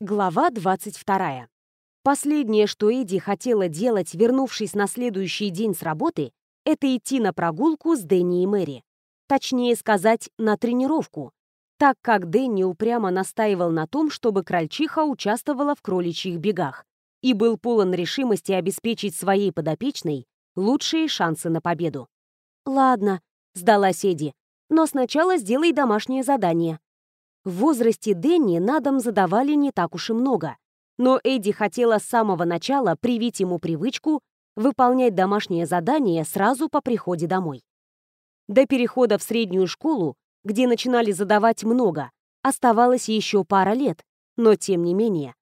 Глава 22. Последнее, что Эдди хотела делать, вернувшись на следующий день с работы, это идти на прогулку с Дэнни и Мэри. Точнее сказать, на тренировку, так как Дэнни упрямо настаивал на том, чтобы крольчиха участвовала в кроличьих бегах и был полон решимости обеспечить своей подопечной лучшие шансы на победу. «Ладно», — сдалась Эдди, — «но сначала сделай домашнее задание». В возрасте Дэнни на дом задавали не так уж и много, но Эдди хотела с самого начала привить ему привычку выполнять домашнее задание сразу по приходе домой. До перехода в среднюю школу, где начинали задавать много, оставалось еще пара лет, но тем не менее.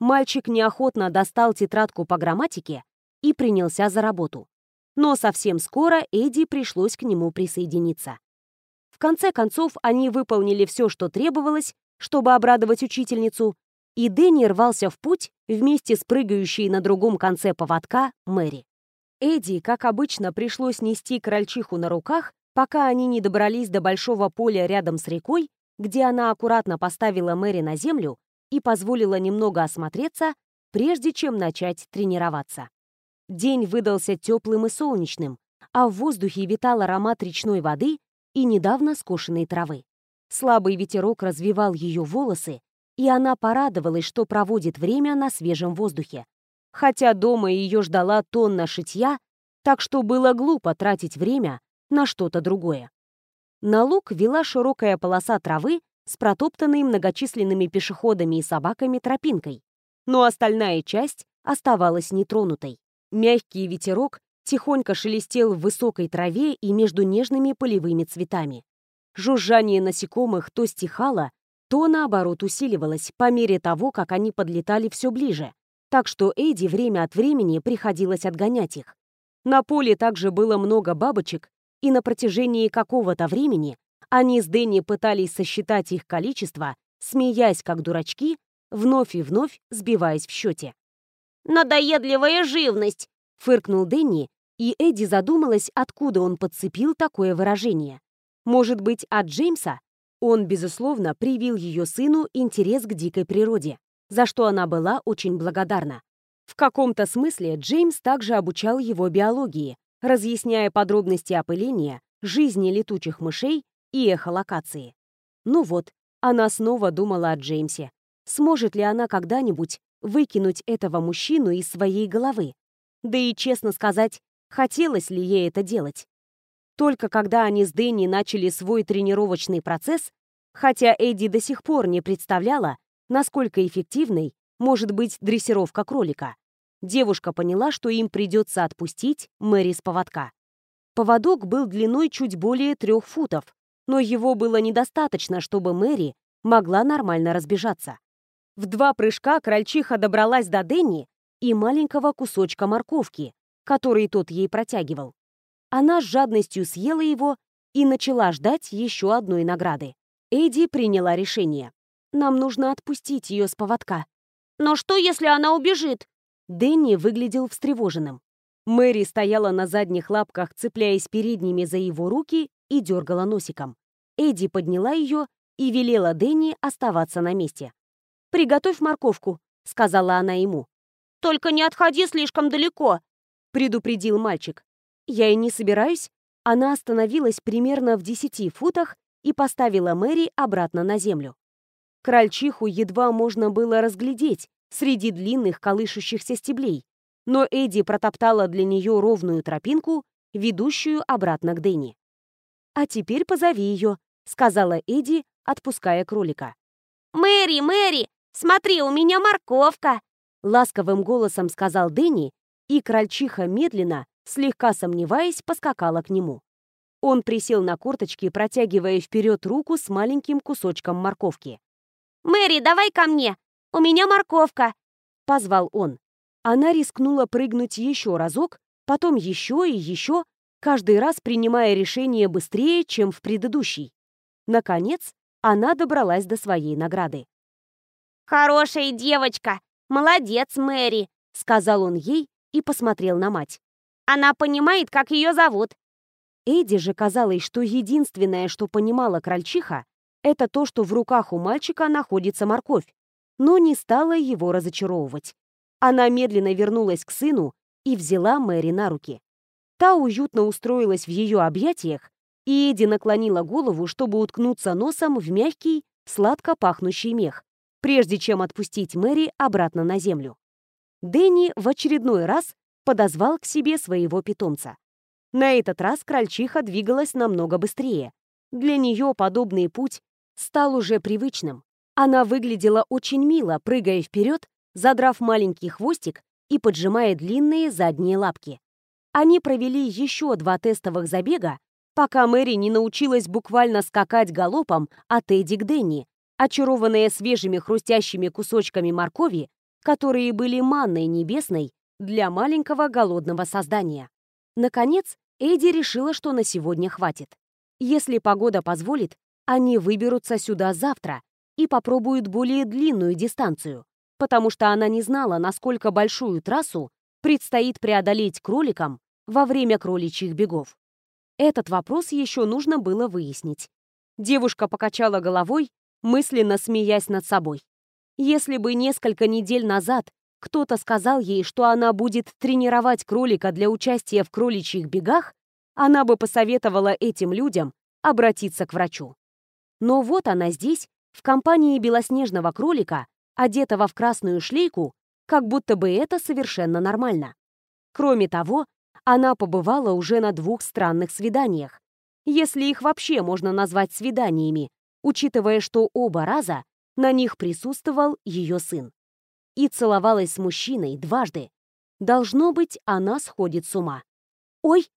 Мальчик неохотно достал тетрадку по грамматике и принялся за работу. Но совсем скоро Эдди пришлось к нему присоединиться. В конце концов, они выполнили все, что требовалось, чтобы обрадовать учительницу, и Дэнни рвался в путь вместе с прыгающей на другом конце поводка Мэри. Эдди, как обычно, пришлось нести крольчиху на руках, пока они не добрались до большого поля рядом с рекой, где она аккуратно поставила Мэри на землю и позволила немного осмотреться, прежде чем начать тренироваться. День выдался теплым и солнечным, а в воздухе витал аромат речной воды и недавно скошенной травы. Слабый ветерок развивал ее волосы, и она порадовалась, что проводит время на свежем воздухе. Хотя дома ее ждала тонна шитья, так что было глупо тратить время на что-то другое. На луг вела широкая полоса травы с протоптанной многочисленными пешеходами и собаками тропинкой, но остальная часть оставалась нетронутой. Мягкий ветерок тихонько шелестел в высокой траве и между нежными полевыми цветами. Жужжание насекомых то стихало, то, наоборот, усиливалось по мере того, как они подлетали все ближе, так что Эдди время от времени приходилось отгонять их. На поле также было много бабочек, и на протяжении какого-то времени они с Дэнни пытались сосчитать их количество, смеясь как дурачки, вновь и вновь сбиваясь в счете. «Надоедливая живность!» — фыркнул Дэнни, и Эдди задумалась, откуда он подцепил такое выражение. Может быть, от Джеймса? Он, безусловно, привил ее сыну интерес к дикой природе, за что она была очень благодарна. В каком-то смысле Джеймс также обучал его биологии, разъясняя подробности опыления, жизни летучих мышей и эхолокации. Ну вот, она снова думала о Джеймсе. Сможет ли она когда-нибудь выкинуть этого мужчину из своей головы? Да и, честно сказать, хотелось ли ей это делать. Только когда они с Дэнни начали свой тренировочный процесс, хотя Эдди до сих пор не представляла, насколько эффективной может быть дрессировка кролика, девушка поняла, что им придется отпустить Мэри с поводка. Поводок был длиной чуть более трех футов, но его было недостаточно, чтобы Мэри могла нормально разбежаться. В два прыжка крольчиха добралась до Дэнни и маленького кусочка морковки, который тот ей протягивал. Она с жадностью съела его и начала ждать еще одной награды. Эдди приняла решение. Нам нужно отпустить ее с поводка. Но что, если она убежит? Дэнни выглядел встревоженным. Мэри стояла на задних лапках, цепляясь передними за его руки и дергала носиком. Эдди подняла ее и велела Дэнни оставаться на месте. «Приготовь морковку», — сказала она ему. «Только не отходи слишком далеко», предупредил мальчик. Я и не собираюсь. Она остановилась примерно в десяти футах и поставила Мэри обратно на землю. Крольчиху едва можно было разглядеть среди длинных колышущихся стеблей, но Эдди протоптала для нее ровную тропинку, ведущую обратно к Дэнни. «А теперь позови ее», — сказала Эдди, отпуская кролика. «Мэри, Мэри, смотри, у меня морковка!» Ласковым голосом сказал Дэнни и крольчиха медленно, слегка сомневаясь, поскакала к нему. Он присел на корточки, протягивая вперед руку с маленьким кусочком морковки. «Мэри, давай ко мне! У меня морковка!» — позвал он. Она рискнула прыгнуть еще разок, потом еще и еще, каждый раз принимая решение быстрее, чем в предыдущий. Наконец, она добралась до своей награды. «Хорошая девочка! Молодец, Мэри!» — сказал он ей, и посмотрел на мать. «Она понимает, как ее зовут». Эдди же казалось, что единственное, что понимала крольчиха, это то, что в руках у мальчика находится морковь. но не стала его разочаровывать. Она медленно вернулась к сыну и взяла Мэри на руки. Та уютно устроилась в ее объятиях, и Эдди наклонила голову, чтобы уткнуться носом в мягкий, сладко пахнущий мех, прежде чем отпустить Мэри обратно на землю. Дэнни в очередной раз подозвал к себе своего питомца. На этот раз крольчиха двигалась намного быстрее. Для нее подобный путь стал уже привычным. Она выглядела очень мило, прыгая вперед, задрав маленький хвостик и поджимая длинные задние лапки. Они провели еще два тестовых забега, пока Мэри не научилась буквально скакать галопом от Эдди к Дэнни, очарованная свежими хрустящими кусочками моркови, которые были манной небесной для маленького голодного создания. Наконец, Эдди решила, что на сегодня хватит. Если погода позволит, они выберутся сюда завтра и попробуют более длинную дистанцию, потому что она не знала, насколько большую трассу предстоит преодолеть кроликам во время кроличьих бегов. Этот вопрос еще нужно было выяснить. Девушка покачала головой, мысленно смеясь над собой. Если бы несколько недель назад кто-то сказал ей, что она будет тренировать кролика для участия в кроличьих бегах, она бы посоветовала этим людям обратиться к врачу. Но вот она здесь, в компании белоснежного кролика, одетого в красную шлейку, как будто бы это совершенно нормально. Кроме того, она побывала уже на двух странных свиданиях, если их вообще можно назвать свиданиями, учитывая, что оба раза на них присутствовал ее сын. И целовалась с мужчиной дважды. Должно быть, она сходит с ума. «Ой!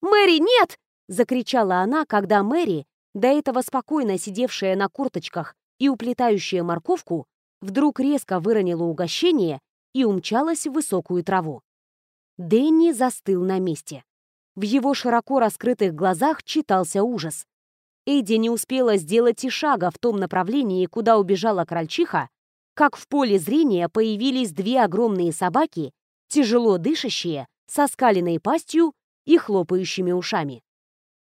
Мэри, нет!» — закричала она, когда Мэри, до этого спокойно сидевшая на курточках и уплетающая морковку, вдруг резко выронила угощение и умчалась в высокую траву. Дэнни застыл на месте. В его широко раскрытых глазах читался ужас. Эдди не успела сделать и шага в том направлении, куда убежала крольчиха, как в поле зрения появились две огромные собаки, тяжело дышащие, со скаленной пастью и хлопающими ушами.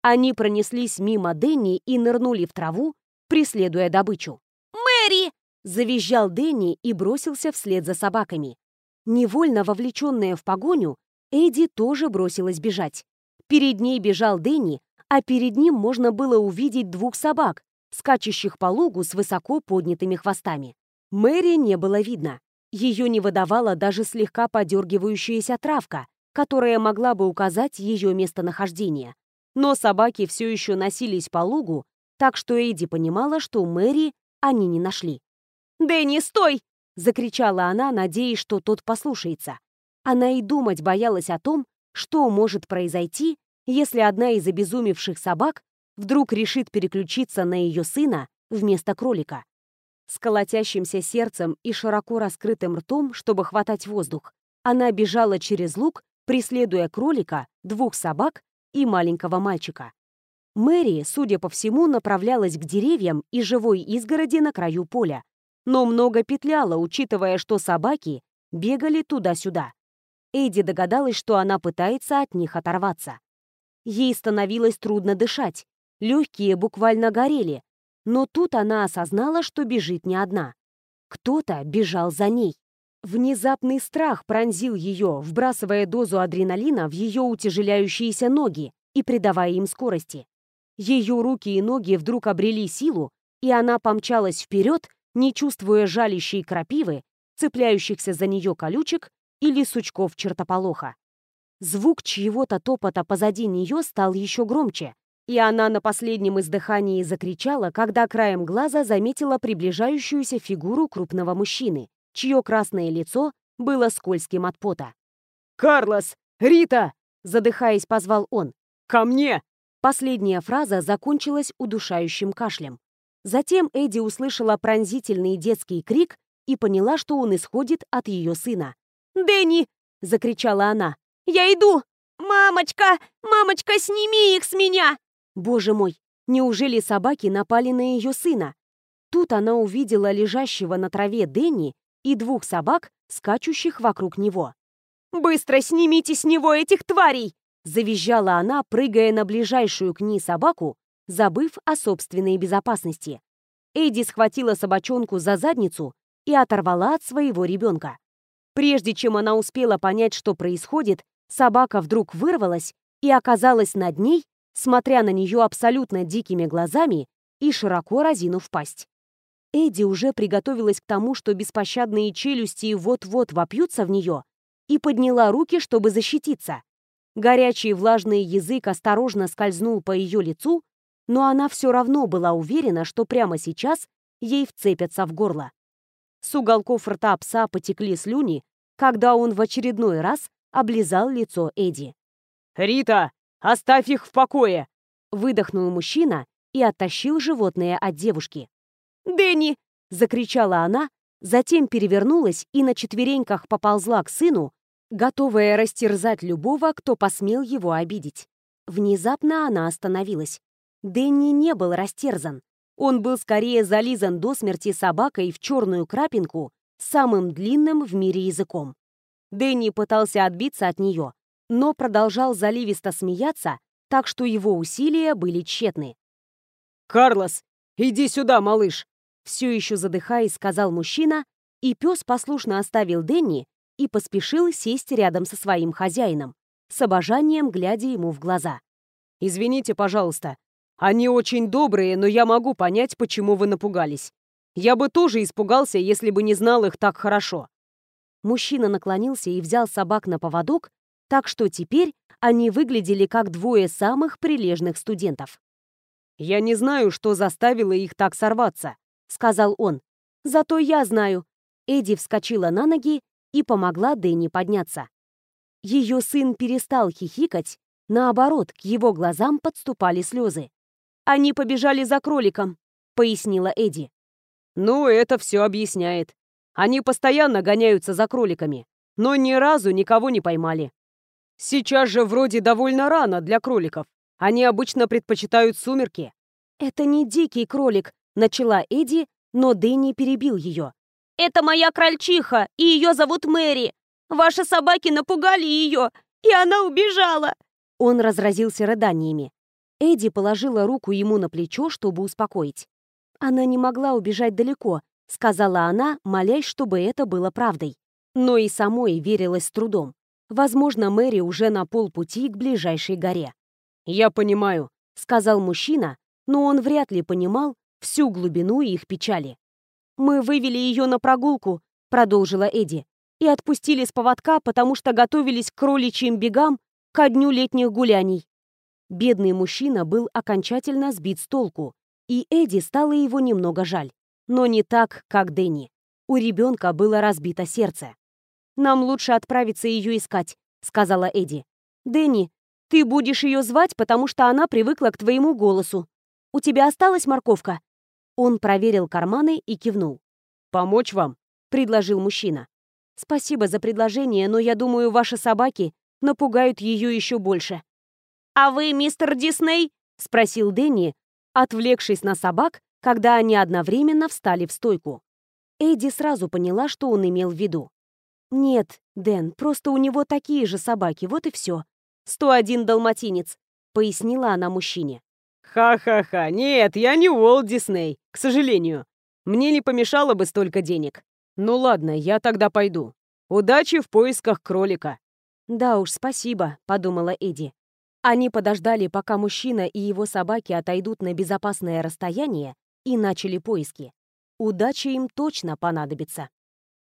Они пронеслись мимо Дэнни и нырнули в траву, преследуя добычу. «Мэри!» — завизжал Дэнни и бросился вслед за собаками. Невольно вовлеченная в погоню, Эдди тоже бросилась бежать. Перед ней бежал Дэнни, а перед ним можно было увидеть двух собак, скачущих по лугу с высоко поднятыми хвостами. Мэри не было видно. Ее не выдавала даже слегка подергивающаяся травка, которая могла бы указать ее местонахождение. Но собаки все еще носились по лугу, так что Эдди понимала, что Мэри они не нашли. «Дэнни, стой!» — закричала она, надеясь, что тот послушается. Она и думать боялась о том, что может произойти, если одна из обезумевших собак вдруг решит переключиться на ее сына вместо кролика. С колотящимся сердцем и широко раскрытым ртом, чтобы хватать воздух, она бежала через луг, преследуя кролика, двух собак и маленького мальчика. Мэри, судя по всему, направлялась к деревьям и живой изгороди на краю поля, но много петляла, учитывая, что собаки бегали туда-сюда. Эдди догадалась, что она пытается от них оторваться. Ей становилось трудно дышать, легкие буквально горели, но тут она осознала, что бежит не одна. Кто-то бежал за ней. Внезапный страх пронзил ее, вбрасывая дозу адреналина в ее утяжеляющиеся ноги и придавая им скорости. Ее руки и ноги вдруг обрели силу, и она помчалась вперед, не чувствуя жалящей крапивы, цепляющихся за нее колючек или сучков чертополоха. Звук чьего-то топота позади нее стал еще громче, и она на последнем издыхании закричала, когда краем глаза заметила приближающуюся фигуру крупного мужчины, чье красное лицо было скользким от пота. «Карлос! Рита!» — задыхаясь, позвал он. «Ко мне!» Последняя фраза закончилась удушающим кашлем. Затем Эдди услышала пронзительный детский крик и поняла, что он исходит от ее сына. «Дэнни!» — закричала она. «Я иду! Мамочка! Мамочка, сними их с меня!» Боже мой, неужели собаки напали на ее сына? Тут она увидела лежащего на траве Дэнни и двух собак, скачущих вокруг него. «Быстро снимите с него этих тварей!» Завизжала она, прыгая на ближайшую к ней собаку, забыв о собственной безопасности. Эдди схватила собачонку за задницу и оторвала от своего ребенка. Прежде чем она успела понять, что происходит, собака вдруг вырвалась и оказалась над ней, смотря на нее абсолютно дикими глазами и широко разинув пасть. Эдди уже приготовилась к тому, что беспощадные челюсти вот-вот вопьются в нее, и подняла руки, чтобы защититься. Горячий влажный язык осторожно скользнул по ее лицу, но она все равно была уверена, что прямо сейчас ей вцепятся в горло. С уголков рта пса потекли слюни, когда он в очередной раз облизал лицо Эдди. «Рита, оставь их в покое!» Выдохнул мужчина и оттащил животное от девушки. «Дэнни!» — закричала она, затем перевернулась и на четвереньках поползла к сыну, готовая растерзать любого, кто посмел его обидеть. Внезапно она остановилась. Дэнни не был растерзан. Он был скорее зализан до смерти собакой в черную крапинку самым длинным в мире языком. Дэнни пытался отбиться от нее, но продолжал заливисто смеяться, так что его усилия были тщетны. «Карлос, иди сюда, малыш!» Все еще задыхаясь, сказал мужчина, и пес послушно оставил Дэнни и поспешил сесть рядом со своим хозяином, с обожанием глядя ему в глаза. «Извините, пожалуйста. Они очень добрые, но я могу понять, почему вы напугались. Я бы тоже испугался, если бы не знал их так хорошо». Мужчина наклонился и взял собак на поводок, так что теперь они выглядели как двое самых прилежных студентов. «Я не знаю, что заставило их так сорваться», — сказал он. «Зато я знаю». Эдди вскочила на ноги и помогла Дэнни подняться. Ее сын перестал хихикать, наоборот, к его глазам подступали слезы. «Они побежали за кроликом», — пояснила Эдди. «Ну, это все объясняет. Они постоянно гоняются за кроликами, но ни разу никого не поймали. Сейчас же вроде довольно рано для кроликов. Они обычно предпочитают сумерки». «Это не дикий кролик», — начала Эдди, но Дэнни перебил ее. Это моя крольчиха, и ее зовут Мэри. Ваши собаки напугали ее, и она убежала!» Он разразился рыданиями. Эдди положила руку ему на плечо, чтобы успокоить. «Она не могла убежать далеко», — сказала она, молясь, чтобы это было правдой. Но и самой верилась с трудом. Возможно, Мэри уже на полпути к ближайшей горе. «Я понимаю», — сказал мужчина, но он вряд ли понимал всю глубину их печали. «Мы вывели ее на прогулку», — продолжила Эдди, «и отпустили с поводка, потому что готовились к кроличьим бегам ко дню летних гуляний». Бедный мужчина был окончательно сбит с толку, и Эдди стало его немного жаль. Но не так, как Дэнни. У ребенка было разбито сердце. «Нам лучше отправиться ее искать», — сказала Эдди. «Дэнни, ты будешь ее звать, потому что она привыкла к твоему голосу. У тебя осталась морковка?» Он проверил карманы и кивнул. «Помочь вам?» — предложил мужчина. «Спасибо за предложение, но я думаю, ваши собаки напугают ее еще больше». «А вы мистер Дисней?» — спросил Дэнни, отвлекшись на собак, когда они одновременно встали в стойку. Эдди сразу поняла, что он имел в виду. «Нет, Дэн, просто у него такие же собаки, вот и все. 101 далматинец», — пояснила она мужчине. «Ха-ха-ха, нет, я не Уолт Дисней, к сожалению. Мне не помешало бы столько денег. Ну ладно, я тогда пойду. Удачи в поисках кролика». «Да уж, спасибо», — подумала Эдди. Они подождали, пока мужчина и его собаки отойдут на безопасное расстояние, и начали поиски. Удача им точно понадобится.